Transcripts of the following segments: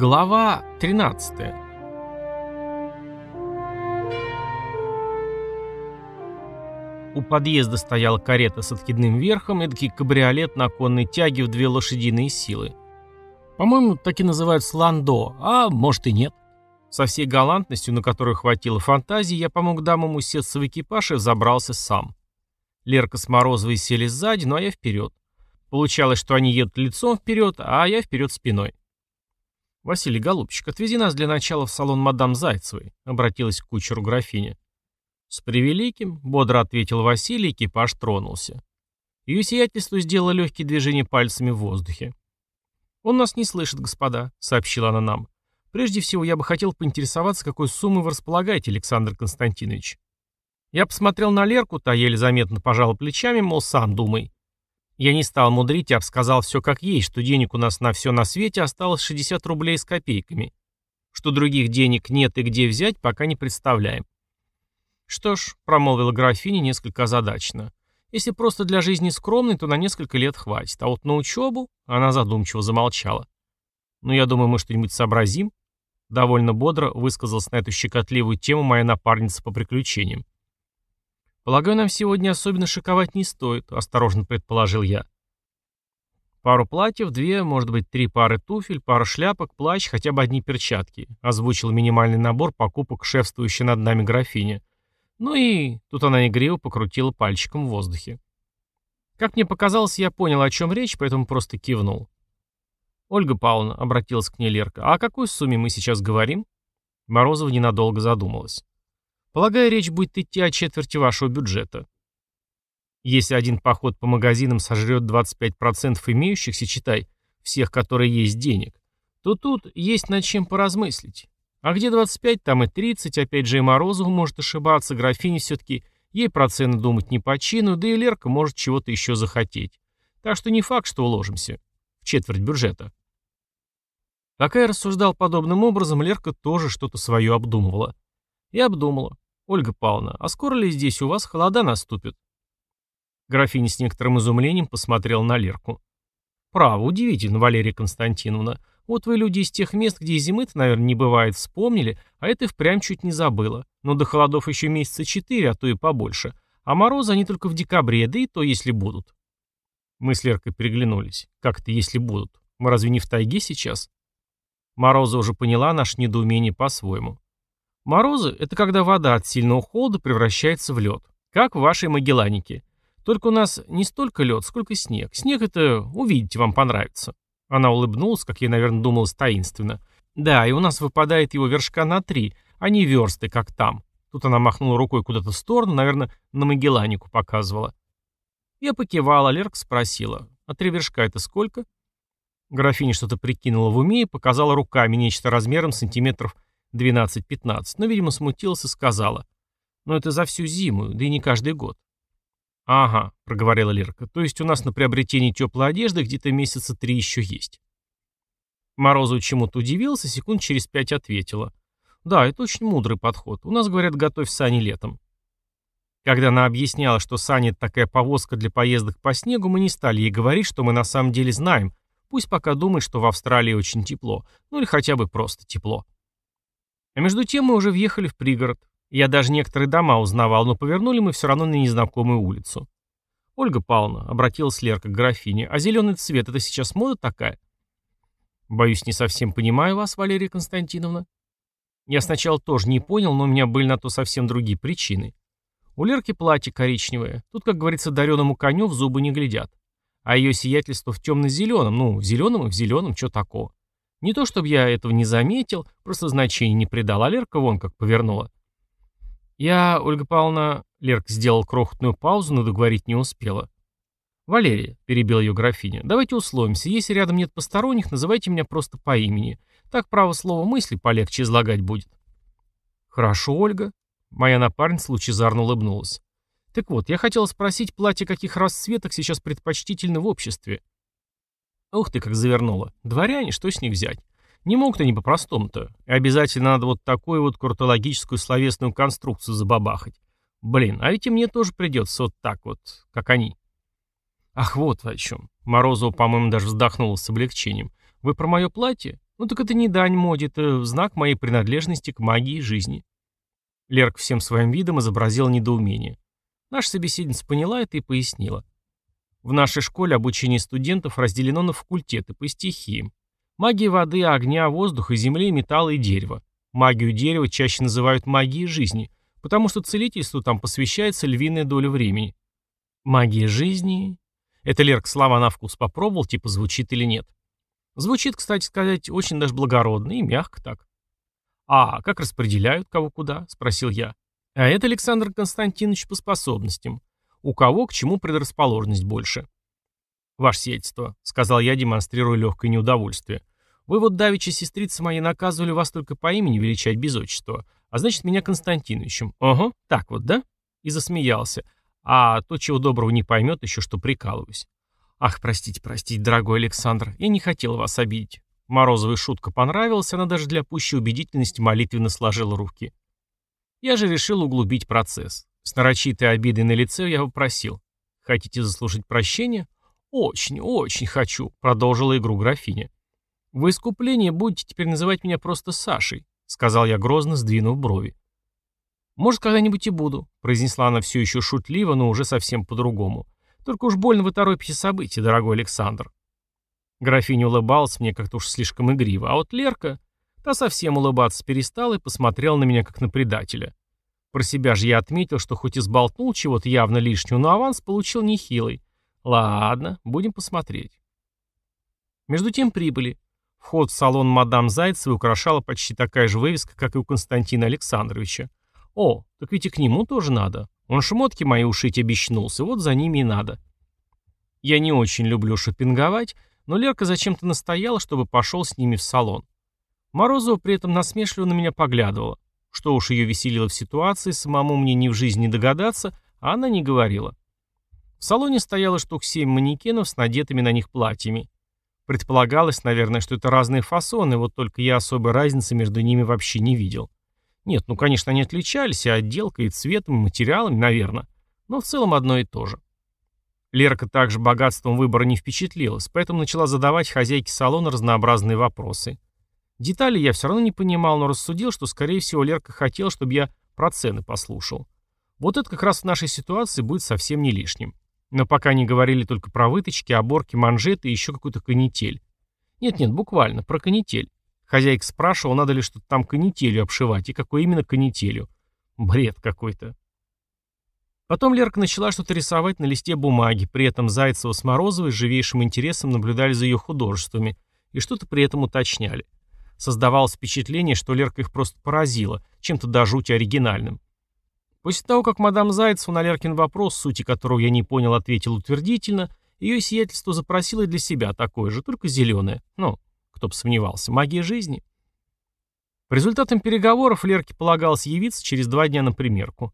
Глава 13 У подъезда стояла карета с откидным верхом, эдакий кабриолет на конной тяге в две лошадиные силы. По-моему, так и называют сландо, а может и нет. Со всей галантностью, на которую хватило фантазии, я помог дамам усесться в экипаж и взобрался сам. Лерка с Морозовой сели сзади, ну а я вперед. Получалось, что они едут лицом вперед, а я вперед спиной. «Василий Голубчик, отвези нас для начала в салон мадам Зайцевой», — обратилась к кучеру графиня. «С превеликим», — бодро ответил Василий, экипаж тронулся. Ее сиятельство сделало легкие движения пальцами в воздухе. «Он нас не слышит, господа», — сообщила она нам. «Прежде всего, я бы хотел поинтересоваться, какой суммой вы располагаете, Александр Константинович». Я посмотрел на Лерку, та еле заметно пожала плечами, мол, сам думай. Я не стал мудрить и обсказал все как есть, что денег у нас на все на свете осталось 60 рублей с копейками. Что других денег нет и где взять, пока не представляем. «Что ж», — промолвила графиня несколько озадаченно, «если просто для жизни скромной, то на несколько лет хватит, а вот на учебу...» Она задумчиво замолчала. «Ну, я думаю, мы что-нибудь сообразим?» Довольно бодро высказалась на эту щекотливую тему моя напарница по приключениям. «Полагаю, нам сегодня особенно шиковать не стоит», — осторожно предположил я. «Пару платьев, две, может быть, три пары туфель, пара шляпок, плащ, хотя бы одни перчатки», — озвучил минимальный набор покупок шефствующей над нами графиня. Ну и тут она игриво покрутила пальчиком в воздухе. Как мне показалось, я понял, о чем речь, поэтому просто кивнул. «Ольга Павловна», — обратилась к ней Лерка, — «а о какой сумме мы сейчас говорим?» Морозова ненадолго задумалась. Полагаю, речь будет идти о четверти вашего бюджета. Если один поход по магазинам сожрет 25% имеющихся, читай, всех, которые есть денег, то тут есть над чем поразмыслить. А где 25, там и 30, опять же и Морозов может ошибаться, графиня все-таки, ей про цены думать не по чину, да и Лерка может чего-то еще захотеть. Так что не факт, что уложимся. В четверть бюджета. Пока я рассуждал подобным образом, Лерка тоже что-то свое обдумывала. И обдумала. «Ольга Павловна, а скоро ли здесь у вас холода наступят?» Графиня с некоторым изумлением посмотрела на Лерку. «Право, удивительно, Валерия Константиновна. Вот вы люди из тех мест, где зимы-то, наверное, не бывает, вспомнили, а это впрямь чуть не забыла. Но до холодов еще месяца четыре, а то и побольше. А морозы они только в декабре, да и то, если будут». Мы с Леркой переглянулись. «Как это, если будут? Мы разве не в тайге сейчас?» Мороза уже поняла наше недоумение по-своему. Морозы — это когда вода от сильного холода превращается в лед, как в вашей Магелланике. Только у нас не столько лед, сколько снег. Снег это, увидите, вам понравится. Она улыбнулась, как ей, наверное, думалось таинственно. Да, и у нас выпадает его вершка на три, а не версты, как там. Тут она махнула рукой куда-то в сторону, наверное, на Магелланику показывала. Я покивала, Лерка спросила, а три вершка это сколько? Графиня что-то прикинула в уме и показала руками нечто размером сантиметров 12-15, но, видимо, смутилась и сказала. «Но это за всю зиму, да и не каждый год». «Ага», — проговорила Лерка, — «то есть у нас на приобретение теплой одежды где-то месяца три еще есть». Морозов чему-то удивился, секунд через пять ответила. «Да, это очень мудрый подход. У нас, говорят, готовь сани летом». Когда она объясняла, что сани — это такая повозка для поездок по снегу, мы не стали ей говорить, что мы на самом деле знаем. Пусть пока думает, что в Австралии очень тепло. Ну или хотя бы просто тепло. А между тем мы уже въехали в пригород. Я даже некоторые дома узнавал, но повернули мы все равно на незнакомую улицу. «Ольга Павловна», — обратилась Лерка к графине, — «а зеленый цвет — это сейчас мода такая?» «Боюсь, не совсем понимаю вас, Валерия Константиновна». Я сначала тоже не понял, но у меня были на то совсем другие причины. У Лерки платье коричневое. Тут, как говорится, дареному коню в зубы не глядят. А ее сиятельство в темно-зеленом. Ну, в зеленом и в зеленом, что такого? Не то чтобы я этого не заметил, просто значения не придал, а Лерка вон как повернула. Я, Ольга Павловна... Лерка сделал крохотную паузу, но договорить не успела. «Валерия», — перебил ее графиня, — «давайте условимся. Если рядом нет посторонних, называйте меня просто по имени. Так право слова мысли полегче излагать будет». «Хорошо, Ольга». Моя напарница лучезарно улыбнулась. «Так вот, я хотела спросить, платье каких расцветок сейчас предпочтительно в обществе?» Ух ты, как завернула. Дворяне, что с них взять? Не мог-то не по-простому-то. Обязательно надо вот такую вот куртологическую словесную конструкцию забабахать. Блин, а ведь и мне тоже придется вот так вот, как они. Ах, вот о чем. Морозова, по-моему, даже вздохнула с облегчением. Вы про мое платье? Ну так это не дань моде, это знак моей принадлежности к магии жизни. Лерк всем своим видом изобразил недоумение. Наша собеседница поняла это и пояснила. В нашей школе обучение студентов разделено на факультеты по стихиям. Магия воды, огня, воздуха, земли, металла и дерева. Магию дерева чаще называют магией жизни, потому что целительству там посвящается львиная доля времени. Магия жизни... Это Лерк слова на вкус попробовал, типа звучит или нет. Звучит, кстати сказать, очень даже благородно и мягко так. «А как распределяют кого куда?» — спросил я. «А это Александр Константинович по способностям. У кого к чему предрасположенность больше?» «Ваше сельство», — сказал я, демонстрируя легкое неудовольствие. «Вы вот давеча сестрицы мои наказывали вас только по имени величать без отчества, а значит, меня Константиновичем. Ого, так вот, да?» И засмеялся. А то, чего доброго не поймет, еще что прикалываюсь. Ах, простите, простите, дорогой Александр, я не хотел вас обидеть. Морозовой шутка понравилась, она даже для пущей убедительности молитвенно сложила руки. Я же решил углубить процесс. С нарочитой обидой на лице я попросил. Хотите заслужить прощение? Очень, очень хочу, продолжила игру графиня. В искупление будете теперь называть меня просто Сашей, сказал я грозно, сдвинув брови. «Может, когда-нибудь и буду», — произнесла она все еще шутливо, но уже совсем по-другому. «Только уж больно вы торопите события, дорогой Александр». Графиня улыбалась мне как-то уж слишком игриво, а вот Лерка, та совсем улыбаться перестала и посмотрела на меня как на предателя. Про себя же я отметил, что хоть и сболтнул чего-то явно лишнего, но аванс получил нехилый. Ладно, будем посмотреть. Между тем прибыли. Вход в салон мадам Зайцевой украшала почти такая же вывеска, как и у Константина Александровича. О, так ведь и к нему тоже надо. Он шмотки мои ушить обещнулся, вот за ними и надо. Я не очень люблю шопинговать, но Лерка зачем-то настояла, чтобы пошел с ними в салон. Морозова при этом насмешливо на меня поглядывала. Что уж ее веселило в ситуации, самому мне ни в жизни не догадаться, а она не говорила. В салоне стояло штук семь манекенов с надетыми на них платьями. Предполагалось, наверное, что это разные фасоны, вот только я особой разницы между ними вообще не видел. Нет, ну, конечно, они отличались и отделкой, и цветом, и материалами, наверное. Но в целом одно и то же. Лерка также богатством выбора не впечатлилась, поэтому начала задавать хозяйке салона разнообразные вопросы. Детали я все равно не понимал, но рассудил, что, скорее всего, Лерка хотела, чтобы я про цены послушал. Вот это как раз в нашей ситуации будет совсем не лишним. Но пока не говорили только про выточки, оборки, манжеты и еще какую-то канитель. Нет-нет, буквально, про канитель. Хозяйка спрашивала, надо ли что-то там канителью обшивать, и какой именно канителью. Бред какой-то. Потом Лерка начала что-то рисовать на листе бумаги, при этом Зайцева с Морозовой с живейшим интересом наблюдали за ее художествами и что-то при этом уточняли. Создавалось впечатление, что Лерка их просто поразила, чем-то до жути оригинальным. После того, как мадам Зайцева на Леркин вопрос, сути которого я не понял, ответил утвердительно, ее сиятельство запросило для себя такое же, только зеленое. Ну, кто бы сомневался. Магия жизни. По результатам переговоров Лерке полагалось явиться через два дня на примерку.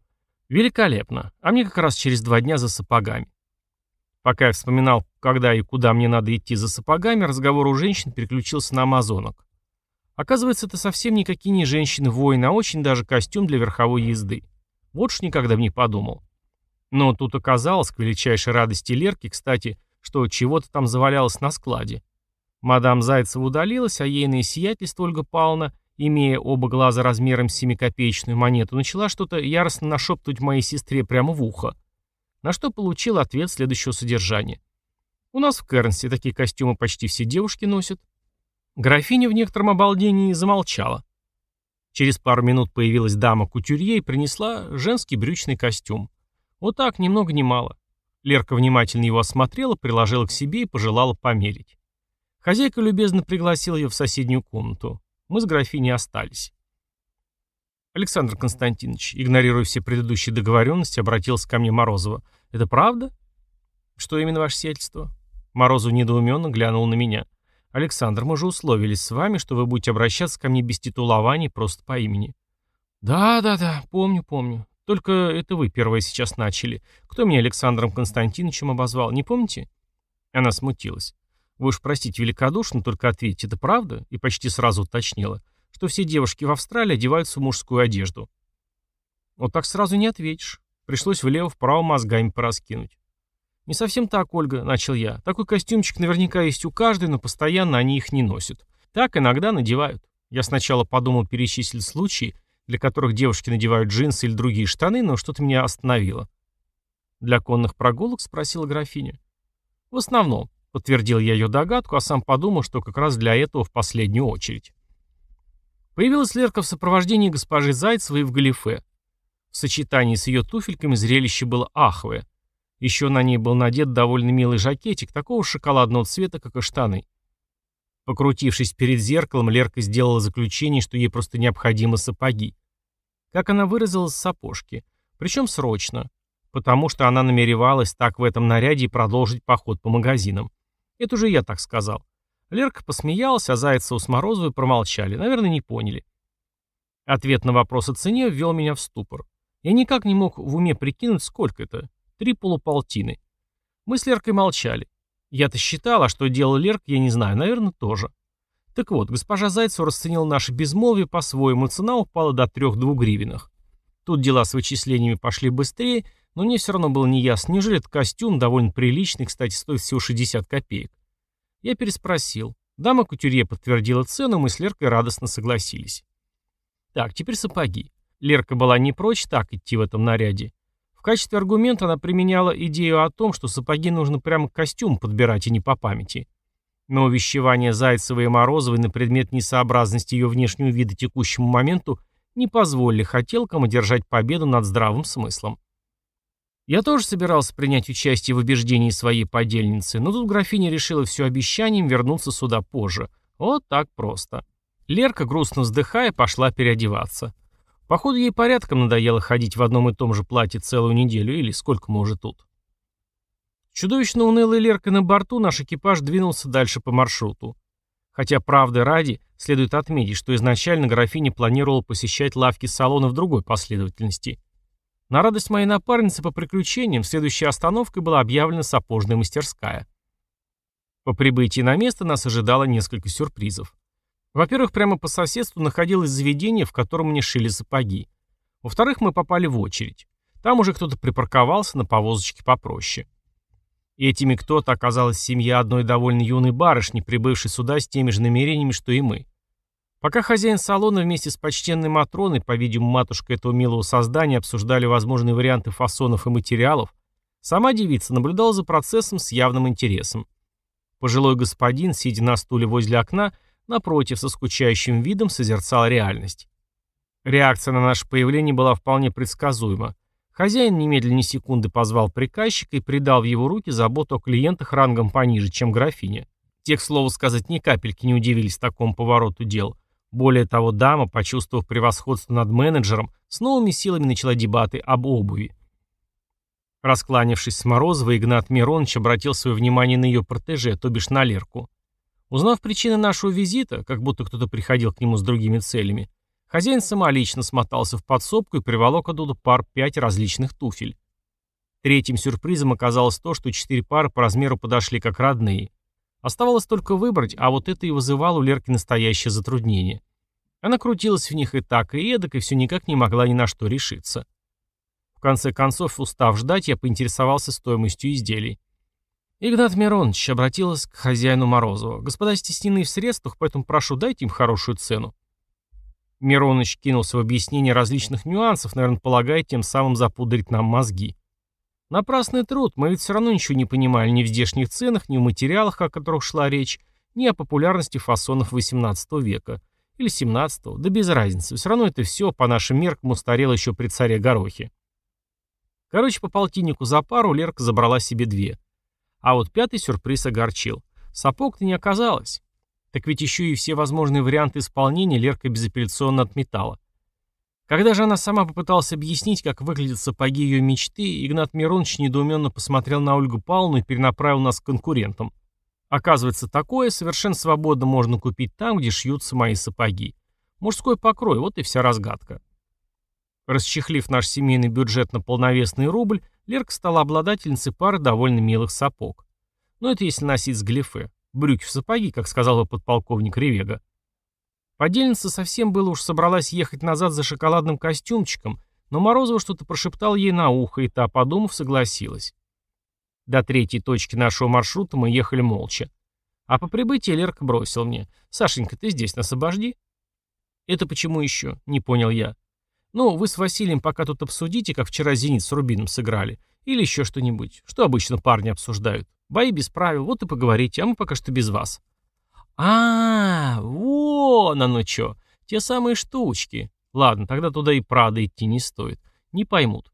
Великолепно. А мне как раз через два дня за сапогами. Пока я вспоминал, когда и куда мне надо идти за сапогами, разговор у женщин переключился на амазонок. Оказывается, это совсем никакие не женщины-воины, а очень даже костюм для верховой езды. Вот уж никогда бы не подумал. Но тут оказалось, к величайшей радости Лерки, кстати, что чего-то там завалялось на складе. Мадам Зайцева удалилась, а ейное сиятельство Ольга Павловна, имея оба глаза размером с семикопеечную монету, начала что-то яростно нашептывать моей сестре прямо в ухо. На что получил ответ следующего содержания. У нас в Кернсе такие костюмы почти все девушки носят. Графиня в некотором обалдении замолчала. Через пару минут появилась дама-кутюрье и принесла женский брючный костюм. Вот так, ни много ни мало. Лерка внимательно его осмотрела, приложила к себе и пожелала померить. Хозяйка любезно пригласила ее в соседнюю комнату. Мы с графиней остались. Александр Константинович, игнорируя все предыдущие договоренности, обратился ко мне Морозова. «Это правда?» «Что именно ваше сельство?» Морозов недоуменно глянул на меня. «Александр, мы же условились с вами, что вы будете обращаться ко мне без титулований, просто по имени». «Да, да, да, помню, помню. Только это вы первое сейчас начали. Кто меня Александром Константиновичем обозвал, не помните?» Она смутилась. Вы уж простите великодушно, только ответьте, это правда? И почти сразу уточнила, что все девушки в Австралии одеваются в мужскую одежду. Вот так сразу не ответишь. Пришлось влево-вправо мозгами пораскинуть. «Не совсем так, Ольга», — начал я. «Такой костюмчик наверняка есть у каждой, но постоянно они их не носят. Так иногда надевают. Я сначала подумал перечислить случаи, для которых девушки надевают джинсы или другие штаны, но что-то меня остановило. «Для конных прогулок?» — спросила графиня. «В основном», — подтвердил я ее догадку, а сам подумал, что как раз для этого в последнюю очередь. Появилась Лерка в сопровождении госпожи Зайцевой в галифе. В сочетании с ее туфельками зрелище было аховое. Еще на ней был надет довольно милый жакетик, такого шоколадного цвета, как и штаны. Покрутившись перед зеркалом, Лерка сделала заключение, что ей просто необходимы сапоги. Как она выразилась, сапожки. Причем срочно. Потому что она намеревалась так в этом наряде и продолжить поход по магазинам. Это уже я так сказал. Лерка посмеялась, а Зайцева с Морозовой промолчали. Наверное, не поняли. Ответ на вопрос о цене ввел меня в ступор. Я никак не мог в уме прикинуть, сколько это. Три полуполтины. Мы с Леркой молчали. Я-то считал, а что делал Лерк, я не знаю, наверное, тоже. Так вот, госпожа Зайцева расценила наше безмолвие по-своему, цена упала до трех двугривенных. Тут дела с вычислениями пошли быстрее, но мне все равно было неясно, неужели этот костюм, довольно приличный, кстати, стоит всего 60 копеек. Я переспросил. Дама кутюрье подтвердила цену, мы с Леркой радостно согласились. Так, теперь сапоги. Лерка была не прочь так идти в этом наряде качестве аргумента она применяла идею о том, что сапоги нужно прямо костюм подбирать и не по памяти. Но увещевание Зайцевой и Морозовой на предмет несообразности ее внешнего вида текущему моменту не позволили хотелкам одержать победу над здравым смыслом. Я тоже собирался принять участие в убеждении своей подельницы, но тут графиня решила все обещанием вернуться сюда позже. Вот так просто. Лерка, грустно вздыхая, пошла переодеваться. Походу, ей порядком надоело ходить в одном и том же платье целую неделю, или сколько мы уже тут. Чудовищно унылой Леркой на борту наш экипаж двинулся дальше по маршруту. Хотя, правды ради, следует отметить, что изначально графиня планировала посещать лавки салона в другой последовательности. На радость моей напарницы по приключениям, следующей остановкой была объявлена сапожная мастерская. По прибытии на место нас ожидало несколько сюрпризов. Во-первых, прямо по соседству находилось заведение, в котором мне шили сапоги. Во-вторых, мы попали в очередь. Там уже кто-то припарковался на повозочке попроще. И этими кто-то оказалась семья одной довольно юной барышни, прибывшей сюда с теми же намерениями, что и мы. Пока хозяин салона вместе с почтенной Матроной, по-видимому, матушка этого милого создания, обсуждали возможные варианты фасонов и материалов, сама девица наблюдала за процессом с явным интересом. Пожилой господин, сидя на стуле возле окна, напротив, со скучающим видом созерцал реальность. Реакция на наше появление была вполне предсказуема. Хозяин немедленно секунды позвал приказчика и придал в его руки заботу о клиентах рангом пониже, чем графиня. Те, к слову сказать, ни капельки не удивились такому повороту дел. Более того, дама, почувствовав превосходство над менеджером, с новыми силами начала дебаты об обуви. Раскланившись с Морозовой, Игнат Миронович обратил свое внимание на ее протеже, то бишь на Лерку. Узнав причины нашего визита, как будто кто-то приходил к нему с другими целями, хозяин самолично смотался в подсобку и приволок оттуда пар пять различных туфель. Третьим сюрпризом оказалось то, что четыре пары по размеру подошли как родные. Оставалось только выбрать, а вот это и вызывало у Лерки настоящее затруднение. Она крутилась в них и так, и эдак, и все никак не могла ни на что решиться. В конце концов, устав ждать, я поинтересовался стоимостью изделий. Игнат Миронович обратилась к хозяину Морозова. «Господа стеснены в средствах, поэтому прошу, дайте им хорошую цену». Миронович кинулся в объяснение различных нюансов, наверное, полагая тем самым запудрить нам мозги. Напрасный труд, мы ведь все равно ничего не понимали ни в здешних ценах, ни в материалах, о которых шла речь, ни о популярности фасонов XVIII века. Или XVII, да без разницы, все равно это все по нашим меркам устарело еще при царе Горохе. Короче, по полтиннику за пару Лерка забрала себе две. А вот пятый сюрприз огорчил. Сапог-то не оказалось. Так ведь еще и все возможные варианты исполнения Лерка безапелляционно отметала. Когда же она сама попыталась объяснить, как выглядят сапоги ее мечты, Игнат Миронович недоуменно посмотрел на Ольгу Павловну и перенаправил нас к конкурентам. Оказывается, такое совершенно свободно можно купить там, где шьются мои сапоги. Мужской покрой, вот и вся разгадка. Расчехлив наш семейный бюджет на полновесный рубль, Лерка стала обладательницей пары довольно милых сапог. Но это если носить с глифе. Брюки в сапоги, как сказал бы подполковник Ревега. Подельница совсем было уж собралась ехать назад за шоколадным костюмчиком, но Морозова что-то прошептал ей на ухо, и та, подумав, согласилась. До третьей точки нашего маршрута мы ехали молча. А по прибытии Лерка бросил мне. «Сашенька, ты здесь нас обожди». «Это почему еще?» — не понял я. «Ну, вы с Василием пока тут обсудите, как вчера «Зенит» с Рубином сыграли. Или еще что-нибудь. Что обычно парни обсуждают? Бои без правил, вот и поговорите, а мы пока что без вас». А, -а, -а вон оно что. Те самые штучки. Ладно, тогда туда и Прада идти не стоит. Не поймут.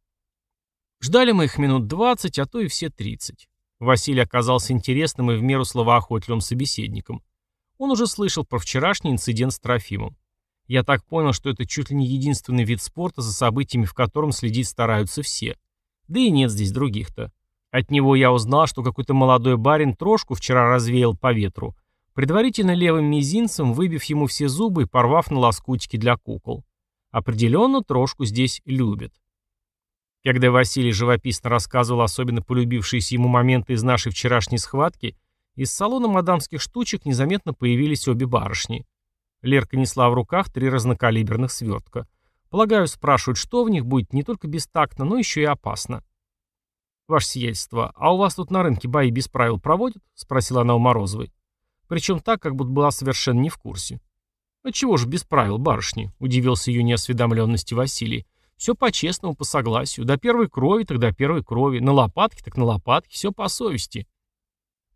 Ждали мы их минут двадцать, а то и все тридцать. Василий оказался интересным и в меру словоохотливым собеседником. Он уже слышал про вчерашний инцидент с Трофимом. Я так понял, что это чуть ли не единственный вид спорта, за событиями в котором следить стараются все. Да и нет здесь других-то. От него я узнал, что какой-то молодой барин трошку вчера развеял по ветру, предварительно левым мизинцем выбив ему все зубы и порвав на лоскутики для кукол. Определенно трошку здесь любят. Когда Василий живописно рассказывал особенно полюбившиеся ему моменты из нашей вчерашней схватки, из салона мадамских штучек незаметно появились обе барышни. Лерка несла в руках три разнокалиберных свертка. Полагаю, спрашивают, что в них будет не только бестактно, но еще и опасно. «Ваше сиятельство, а у вас тут на рынке бои без правил проводят?» — спросила она у Морозовой. Причем так, как будто была совершенно не в курсе. «А чего же без правил, барышни?» — удивился ее неосведомленности Василий. Все по-честному, по согласию. До первой крови, до первой крови. На лопатке, так на лопатке. Все по совести.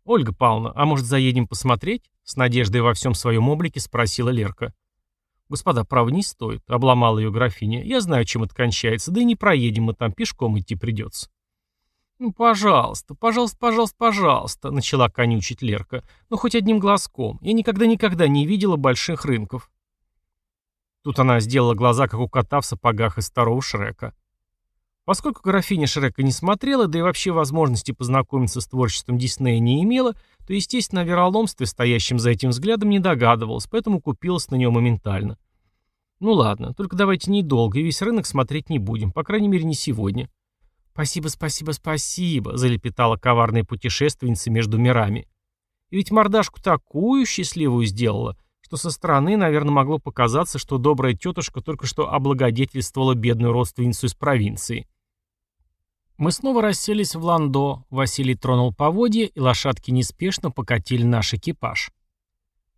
Ольга Павловна, а может заедем посмотреть? С надеждой во всем своем облике спросила Лерка. Господа, прав не стоит, обломала ее графиня. Я знаю, чем это кончается, да и не проедем мы там, пешком идти придется. «Ну, пожалуйста, пожалуйста, пожалуйста, пожалуйста», — начала конючить Лерка. «Ну, хоть одним глазком. Я никогда-никогда не видела больших рынков. Тут она сделала глаза, как у кота в сапогах из старого Шрека. Поскольку графиня Шрека не смотрела, да и вообще возможности познакомиться с творчеством Диснея не имела, то, естественно, о вероломстве, стоящем за этим взглядом, не догадывалась, поэтому купилась на него моментально. Ну ладно, только давайте недолго, и весь рынок смотреть не будем, по крайней мере, не сегодня. «Спасибо, спасибо, спасибо», — залепетала коварная путешественница между мирами. И ведь мордашку такую счастливую сделала, что со стороны, наверное, могло показаться, что добрая тетушка только что облагодетельствовала бедную родственницу из провинции. Мы снова расселись в ландо, Василий тронул поводья, и лошадки неспешно покатили наш экипаж.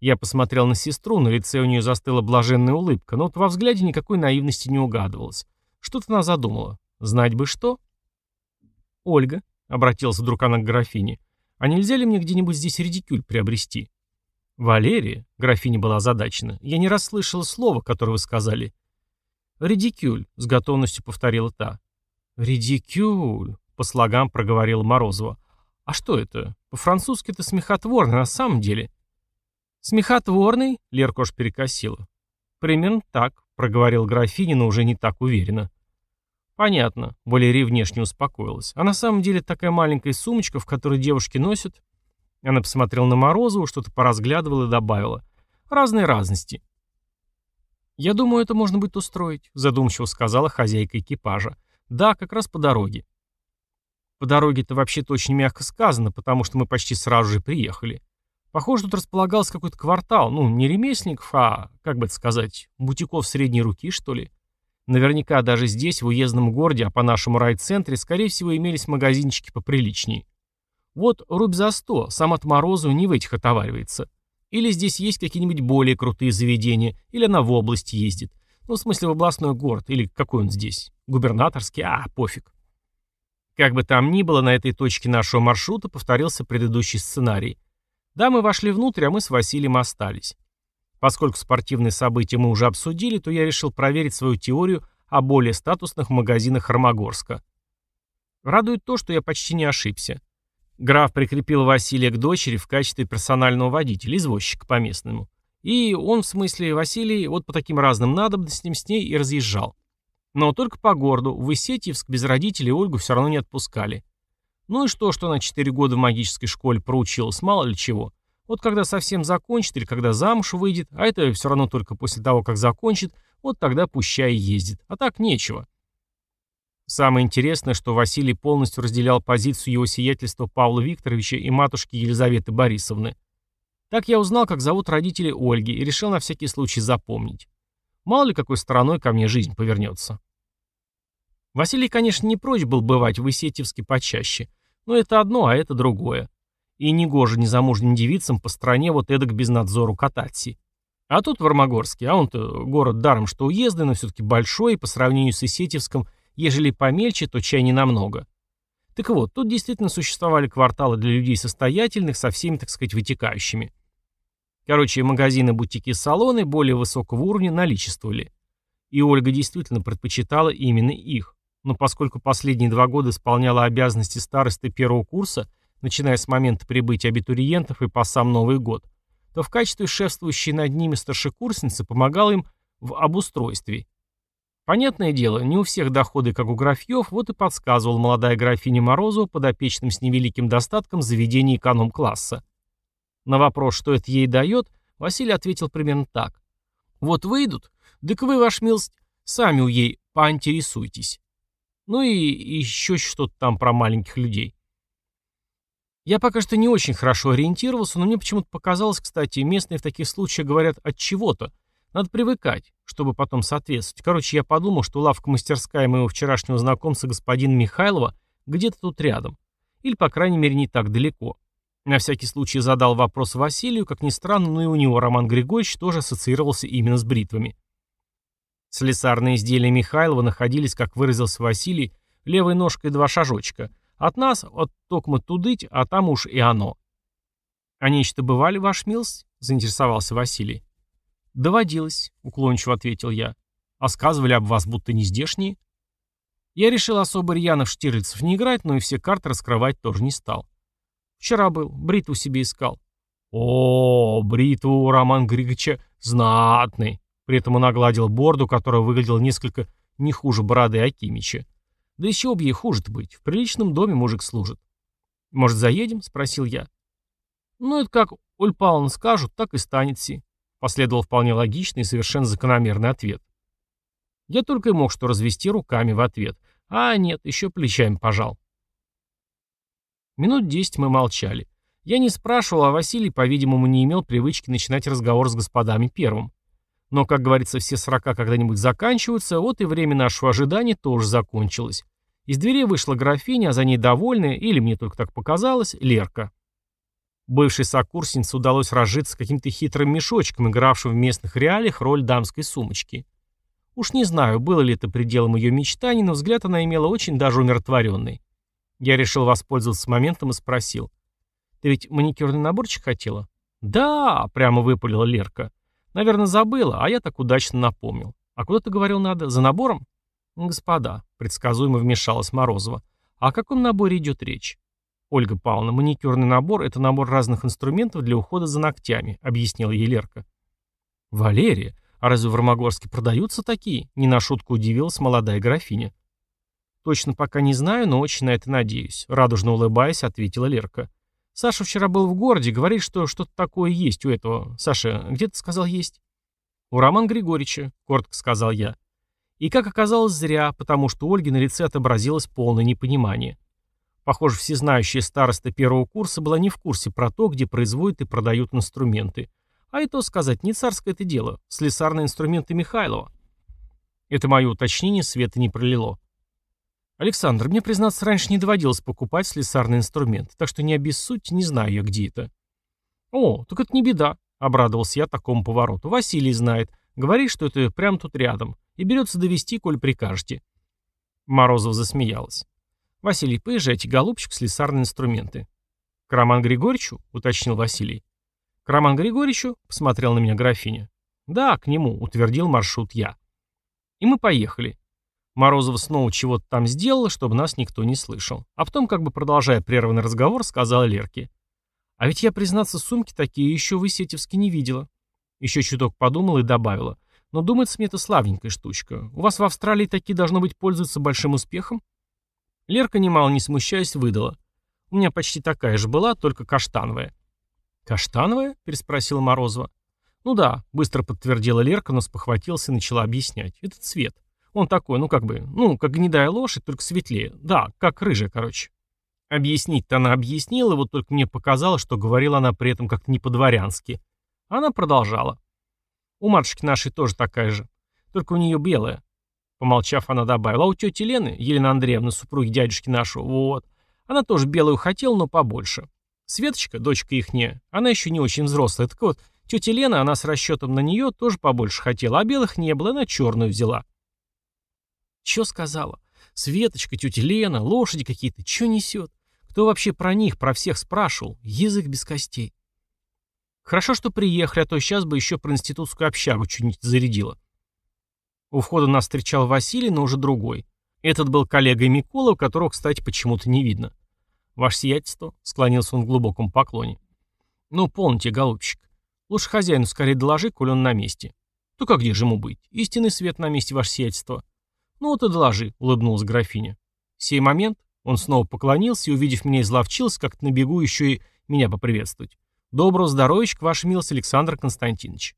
Я посмотрел на сестру, на лице у нее застыла блаженная улыбка, но вот во взгляде никакой наивности не угадывалось. Что-то она задумала. Знать бы что? «Ольга», — обратился вдруг она к графине, — «а нельзя ли мне где-нибудь здесь редикюль приобрести?» «Валерия?» — графиня была озадачена. «Я не расслышала слова, которое вы сказали». «Редикюль», — с готовностью повторила та. «Редикюль», — по слогам проговорила Морозова. «А что это? По-французски это смехотворно, на самом деле». «Смехотворный?» — Лерка уж перекосила. «Примерно так», — проговорил графиня, но уже не так уверенно. «Понятно», — Валерия внешне успокоилась. «А на самом деле такая маленькая сумочка, в которой девушки носят, она посмотрела на Морозову, что-то поразглядывала и добавила. «Разные разности». «Я думаю, это можно будет устроить», — задумчиво сказала хозяйка экипажа. «Да, как раз по дороге». По дороге это вообще-то очень мягко сказано, потому что мы почти сразу же приехали. Похоже, тут располагался какой-то квартал, ну, не ремесленников, а, как бы это сказать, бутиков средней руки, что ли. Наверняка даже здесь, в уездном городе, а по нашему райцентре, скорее всего, имелись магазинчики поприличнее. Вот рубь за сто, сам от Морозу не в этих отоваривается. Или здесь есть какие-нибудь более крутые заведения, или она в область ездит. Ну, в смысле, в областной город, или какой он здесь? Губернаторский? А, пофиг. Как бы там ни было, на этой точке нашего маршрута повторился предыдущий сценарий. Да, мы вошли внутрь, а мы с Василием остались. Поскольку спортивные события мы уже обсудили, то я решил проверить свою теорию о более статусных магазинах Армагорска. Радует то, что я почти не ошибся. Граф прикрепил Василия к дочери в качестве персонального водителя, извозчика по-местному. И он, в смысле Василий, вот по таким разным надобностям с ней и разъезжал. Но только по городу, в Исетьевск без родителей Ольгу все равно не отпускали. Ну и что, что она 4 года в магической школе проучилась, мало ли чего. Вот когда совсем закончит или когда замуж выйдет, а это все равно только после того, как закончит, вот тогда пущай ездит. А так нечего. Самое интересное, что Василий полностью разделял позицию его сиятельства Павла Викторовича и матушки Елизаветы Борисовны. Так я узнал, как зовут родители Ольги, и решил на всякий случай запомнить. Мало ли какой стороной ко мне жизнь повернется. Василий, конечно, не прочь был бывать в Исетьевске почаще, но это одно, а это другое. И негоже незамужним девицам по стране вот эдак без надзору кататься. А тут в Армагорске, а он-то город даром что уездный, но все-таки большой, и по сравнению с Исетевском, ежели помельче, то чай не намного. Так вот, тут действительно существовали кварталы для людей состоятельных со всеми, так сказать, вытекающими. Короче, магазины, бутики, салоны более высокого уровня наличествовали. И Ольга действительно предпочитала именно их. Но поскольку последние два года исполняла обязанности старосты первого курса, начиная с момента прибытия абитуриентов и по сам Новый год, то в качестве шефствующей над ними старшекурсницы помогала им в обустройстве. Понятное дело, не у всех доходы, как у графьев, вот и подсказывала молодая графиня Морозова подопечным с невеликим достатком заведения эконом-класса. На вопрос, что это ей дает, Василий ответил примерно так. «Вот выйдут, так вы, ваш милость, сами у ей поинтересуйтесь». Ну и еще что-то там про маленьких людей. Я пока что не очень хорошо ориентировался, но мне почему-то показалось, кстати, местные в таких случаях говорят от чего-то. Надо привыкать, чтобы потом соответствовать. Короче, я подумал, что лавка-мастерская моего вчерашнего знакомца господина Михайлова где-то тут рядом. Или, по крайней мере, не так далеко. На всякий случай задал вопрос Василию, как ни странно, но и у него Роман Григорьевич тоже ассоциировался именно с бритвами. Слесарные изделия Михайлова находились, как выразился Василий, левой ножкой два шажочка, от нас, от токма тудыть, а там уж и оно. «А нечто бывали, ваш милость?» — заинтересовался Василий. «Доводилось», — уклончиво ответил я. «А сказывали об вас, будто не здешние?» Я решил особо рьяно в Штирлицев не играть, но и все карты раскрывать тоже не стал. Вчера был, бритву себе искал. О, бритву Роман Григорьевича знатный. При этом он огладил борду, которая выглядела несколько не хуже бороды Акимича. Да еще бы ей хуже-то быть. В приличном доме мужик служит. «Может, заедем?» — спросил я. «Ну, это как Оль Павловна скажут, так и станет си», — последовал вполне логичный и совершенно закономерный ответ. Я только и мог что развести руками в ответ. А нет, еще плечами пожал. Минут десять мы молчали. Я не спрашивал, а Василий, по-видимому, не имел привычки начинать разговор с господами первым. Но, как говорится, все срока когда-нибудь заканчиваются, вот и время нашего ожидания тоже закончилось. Из двери вышла графиня, а за ней довольная, или мне только так показалось, Лерка. Бывшей сокурснице удалось разжиться каким-то хитрым мешочком, игравшим в местных реалиях роль дамской сумочки. Уж не знаю, было ли это пределом ее мечтаний, но взгляд она имела очень даже умиротворенный. Я решил воспользоваться моментом и спросил. «Ты ведь маникюрный наборчик хотела?» «Да!» — прямо выпалила Лерка. Наверное, забыла, а я так удачно напомнил. А куда ты говорил надо? За набором? Господа, предсказуемо вмешалась Морозова. О каком наборе идет речь? Ольга Павловна, маникюрный набор – это набор разных инструментов для ухода за ногтями, объяснила Елерка. Валерия, а разве в Ромогорске продаются такие? Не на шутку удивилась молодая графиня. Точно пока не знаю, но очень на это надеюсь, радужно улыбаясь, ответила Лерка. Саша вчера был в городе, говорит, что что-то такое есть у этого. Саша, где ты сказал есть? У Романа Григорьевича, коротко сказал я. И как оказалось, зря, потому что у Ольги на лице отобразилось полное непонимание. Похоже, всезнающая староста первого курса была не в курсе про то, где производят и продают инструменты. А и то сказать, не царское это дело, слесарные инструменты Михайлова. Это мое уточнение света не пролило. «Александр, мне, признаться, раньше не доводилось покупать слесарный инструмент, так что не обессудьте, не знаю я, где это». «О, так это не беда», — обрадовался я такому повороту. «Василий знает. Говорит, что это прямо тут рядом. И берется довести, коль прикажете». Морозов засмеялась. «Василий, поезжайте, голубчик, слесарные инструменты». «К Роману Григорьевичу?» — уточнил Василий. «К Роману Григорьевичу?» — посмотрел на меня графиня. «Да, к нему», — утвердил маршрут я. И мы поехали. Морозова снова чего-то там сделала, чтобы нас никто не слышал. А потом, как бы продолжая прерванный разговор, сказала Лерке. «А ведь я, признаться, сумки такие еще в Исетевске не видела». Еще чуток подумала и добавила. «Но думается мне это славненькая штучка. У вас в Австралии такие, должно быть, пользуются большим успехом?» Лерка, немало не смущаясь, выдала. «У меня почти такая же была, только каштановая». «Каштановая?» – переспросила Морозова. «Ну да», – быстро подтвердила Лерка, но спохватился и начала объяснять. «Это цвет». Он такой, ну как бы, ну, как гнедая лошадь, только светлее. Да, как рыжая, короче. Объяснить-то она объяснила, вот только мне показалось, что говорила она при этом как-то не по-дворянски. Она продолжала. У матушки нашей тоже такая же, только у нее белая. Помолчав, она добавила, а у тети Лены, Елены Андреевны, супруги дядюшки нашего, вот, она тоже белую хотела, но побольше. Светочка, дочка ихняя, она еще не очень взрослая, так вот, тетя Лена, она с расчетом на нее тоже побольше хотела, а белых не было, она черную взяла. Че сказала? Светочка, тетя Лена, лошади какие-то, че несет? Кто вообще про них, про всех спрашивал? Язык без костей. Хорошо, что приехали, а то сейчас бы еще про институтскую общагу чуть-нибудь зарядила. У входа нас встречал Василий, но уже другой. Этот был коллегой Микола, которого, кстати, почему-то не видно. «Ваше сиятельство», — склонился он в глубоком поклоне. «Ну, полните, голубчик. Лучше хозяину скорее доложи, коль он на месте». «То как где же ему быть? Истинный свет на месте, ваше сиятельство». «Ну вот и доложи», — улыбнулась графиня. В сей момент он снова поклонился и, увидев меня, изловчился, как-то на бегу еще и меня поприветствовать. «Доброго здоровичка, ваша милость Александр Константинович».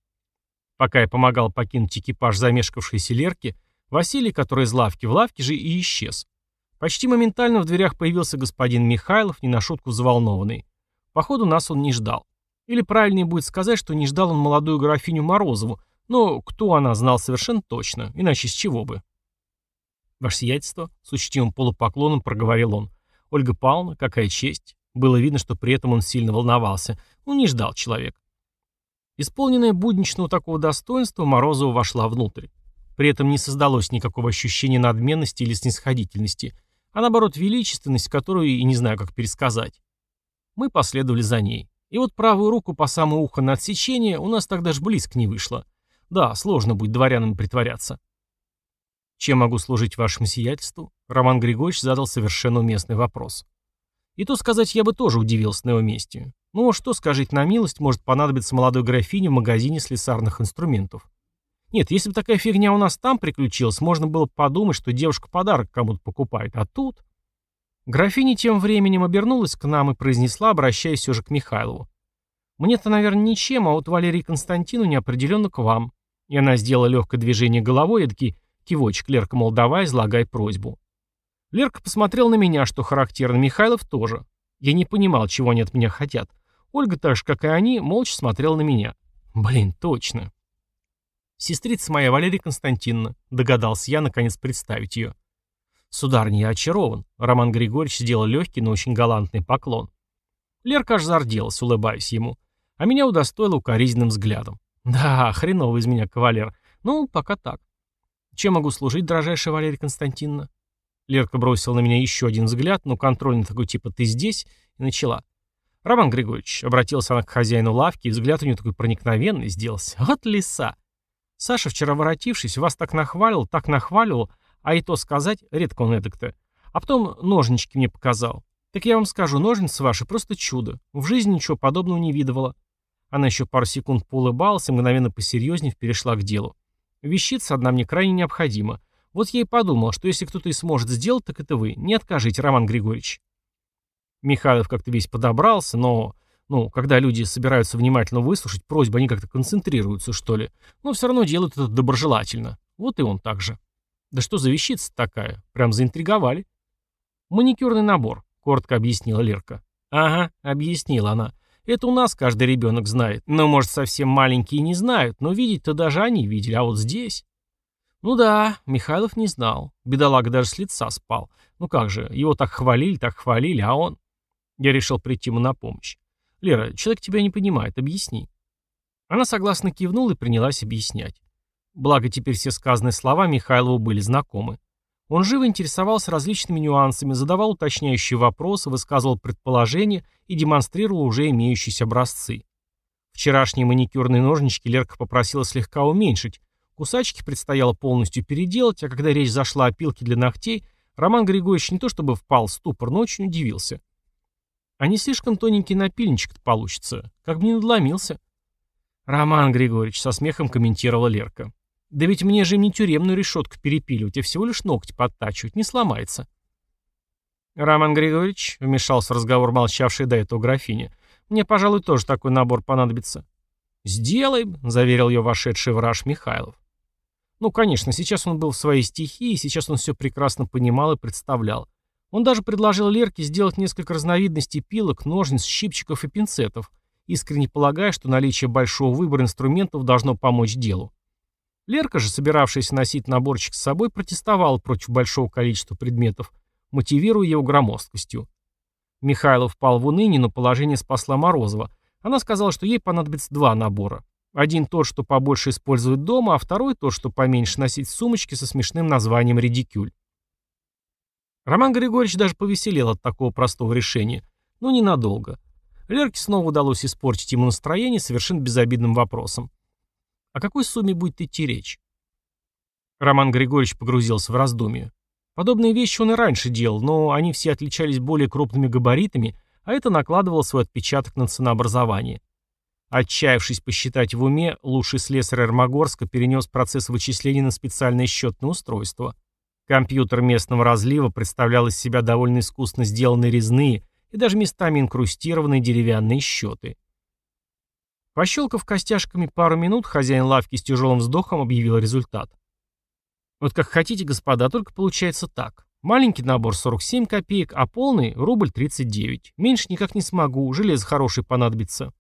Пока я помогал покинуть экипаж замешкавшейся Лерки, Василий, который из лавки в лавке же и исчез. Почти моментально в дверях появился господин Михайлов, не на шутку взволнованный. Походу, нас он не ждал. Или правильнее будет сказать, что не ждал он молодую графиню Морозову, но кто она знал совершенно точно, иначе с чего бы. «Ваше сиятельство», — с учтивым полупоклоном проговорил он. «Ольга Павловна, какая честь». Было видно, что при этом он сильно волновался. Ну, не ждал человек. Исполненная будничного такого достоинства, Морозова вошла внутрь. При этом не создалось никакого ощущения надменности или снисходительности, а наоборот величественность, которую и не знаю, как пересказать. Мы последовали за ней. И вот правую руку по самое ухо на отсечение у нас так даже близко не вышло. Да, сложно будет дворянам притворяться. «Чем могу служить вашему сиятельству?» Роман Григорьевич задал совершенно уместный вопрос. И то сказать я бы тоже удивился на его месте. Ну, а что, скажите на милость, может понадобиться молодой графине в магазине слесарных инструментов? Нет, если бы такая фигня у нас там приключилась, можно было бы подумать, что девушка подарок кому-то покупает, а тут... Графиня тем временем обернулась к нам и произнесла, обращаясь все же к Михайлову. «Мне-то, наверное, ничем, а вот Валерии Константину неопределенно к вам». И она сделала легкое движение головой, эдакий Кивочек, Лерка, мол, давай, излагай просьбу. Лерка посмотрел на меня, что характерно, Михайлов тоже. Я не понимал, чего они от меня хотят. Ольга, так же, как и они, молча смотрела на меня. Блин, точно. Сестрица моя Валерия Константиновна, догадался я, наконец, представить ее. Сударня, я очарован. Роман Григорьевич сделал легкий, но очень галантный поклон. Лерка аж зарделась, улыбаясь ему. А меня удостоила укоризненным взглядом. Да, хреновый из меня кавалер. Ну, пока так. Чем могу служить, дрожайшая Валерия Константиновна? Лерка бросила на меня еще один взгляд, но контрольный такой типа «ты здесь?» и начала. «Роман Григорьевич», — обратился она к хозяину лавки, и взгляд у нее такой проникновенный сделался. «Вот лиса! Саша, вчера воротившись, вас так нахвалил, так нахваливал, а и то сказать, редко он эдак-то. А потом ножнички мне показал. Так я вам скажу, ножницы ваши просто чудо. В жизни ничего подобного не видывала». Она еще пару секунд поулыбалась и мгновенно посерьезнее перешла к делу. Вещица одна мне крайне необходима. Вот я и подумал, что если кто-то и сможет сделать, так это вы. Не откажите, Роман Григорьевич. Михайлов как-то весь подобрался, но... Ну, когда люди собираются внимательно выслушать просьбу, они как-то концентрируются, что ли. Но все равно делают это доброжелательно. Вот и он так же. Да что за вещица такая? Прям заинтриговали. Маникюрный набор, коротко объяснила Лерка. Ага, объяснила она. Это у нас каждый ребенок знает. Но, может, совсем маленькие не знают, но видеть-то даже они видели. А вот здесь... Ну да, Михайлов не знал. Бедолага даже с лица спал. Ну как же, его так хвалили, так хвалили, а он... Я решил прийти ему на помощь. Лера, человек тебя не понимает, объясни. Она согласно кивнула и принялась объяснять. Благо теперь все сказанные слова Михайлову были знакомы. Он живо интересовался различными нюансами, задавал уточняющие вопросы, высказывал предположения и демонстрировал уже имеющиеся образцы. Вчерашние маникюрные ножнички Лерка попросила слегка уменьшить, кусачки предстояло полностью переделать, а когда речь зашла о пилке для ногтей, Роман Григорьевич не то чтобы впал в ступор, но очень удивился. А не слишком тоненький напильничек-то получится, как бы не надломился. Роман Григорьевич со смехом комментировала Лерка. Да ведь мне же не тюремную решетку перепиливать, а всего лишь ногти подтачивать, не сломается. Роман Григорьевич, вмешался в разговор молчавший до этого графиня, мне, пожалуй, тоже такой набор понадобится. «Сделаем», — заверил ее вошедший враж Михайлов. Ну, конечно, сейчас он был в своей стихии, и сейчас он все прекрасно понимал и представлял. Он даже предложил Лерке сделать несколько разновидностей пилок, ножниц, щипчиков и пинцетов, искренне полагая, что наличие большого выбора инструментов должно помочь делу. Лерка же, собиравшаяся носить наборчик с собой, протестовала против большого количества предметов, мотивируя его громоздкостью. Михайлов впал в уныние, но положение спасла Морозова. Она сказала, что ей понадобится два набора. Один тот, что побольше использовать дома, а второй тот, что поменьше носить в сумочке со смешным названием «Редикюль». Роман Григорьевич даже повеселел от такого простого решения, но ненадолго. Лерке снова удалось испортить ему настроение совершенно безобидным вопросом. О какой сумме будет идти речь? Роман Григорьевич погрузился в раздумье. Подобные вещи он и раньше делал, но они все отличались более крупными габаритами, а это накладывало свой отпечаток на ценообразование. Отчаявшись посчитать в уме, лучший слесарь Армагорска перенес процесс вычислений на специальное счетное устройство. Компьютер местного разлива представлял из себя довольно искусно сделанные резные и даже местами инкрустированные деревянные счеты. Пощелкав костяшками пару минут, хозяин лавки с тяжелым вздохом объявил результат. Вот как хотите, господа, только получается так. Маленький набор 47 копеек, а полный – рубль 39. Меньше никак не смогу, железо хорошее понадобится.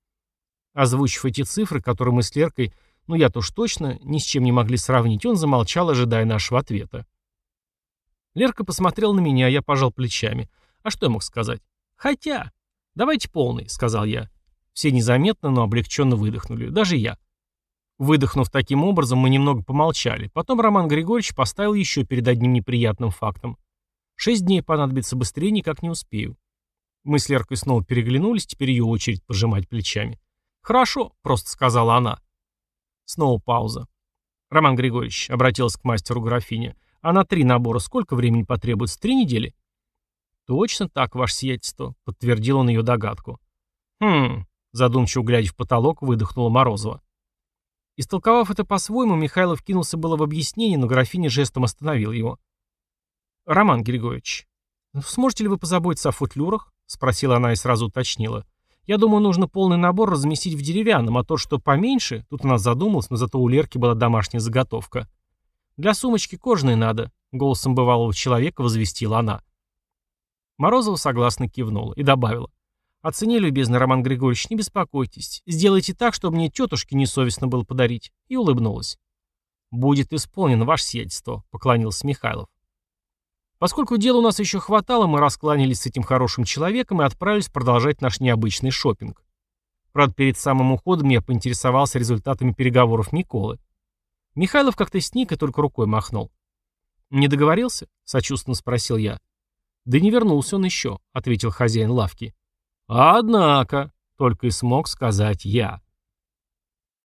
Озвучив эти цифры, которые мы с Леркой, ну я-то уж точно, ни с чем не могли сравнить, он замолчал, ожидая нашего ответа. Лерка посмотрел на меня, я пожал плечами. А что я мог сказать? Хотя... Давайте полный, сказал я. Все незаметно, но облегченно выдохнули. Даже я. Выдохнув таким образом, мы немного помолчали. Потом Роман Григорьевич поставил еще перед одним неприятным фактом. Шесть дней понадобится быстрее, никак не успею. Мы с Леркой снова переглянулись, теперь ее очередь пожимать плечами. «Хорошо», — просто сказала она. Снова пауза. «Роман Григорьевич», — обратилась к мастеру графиня, — «а на три набора сколько времени потребуется? Три недели?» «Точно так, ваше сиятельство», — подтвердил он ее догадку. «Хм», — задумчиво глядя в потолок, выдохнула Морозова. Истолковав это по-своему, Михайлов кинулся было в объяснение, но графиня жестом остановил его. «Роман Григорьевич, сможете ли вы позаботиться о футлюрах?» — спросила она и сразу уточнила. Я думаю, нужно полный набор разместить в деревянном, а то, что поменьше, тут она задумалась, но зато у Лерки была домашняя заготовка. Для сумочки кожаной надо, голосом бывалого человека возвестила она. Морозова согласно кивнула и добавила. «О цене, любезный Роман Григорьевич, не беспокойтесь. Сделайте так, чтобы мне тетушке несовестно было подарить». И улыбнулась. «Будет исполнено ваше сиятельство», — поклонился Михайлов. Поскольку дела у нас еще хватало, мы раскланялись с этим хорошим человеком и отправились продолжать наш необычный шопинг. Правда, перед самым уходом я поинтересовался результатами переговоров Миколы. Михайлов как-то сник и только рукой махнул. «Не договорился?» — сочувственно спросил я. «Да не вернулся он еще», — ответил хозяин лавки. «Однако», — только и смог сказать я.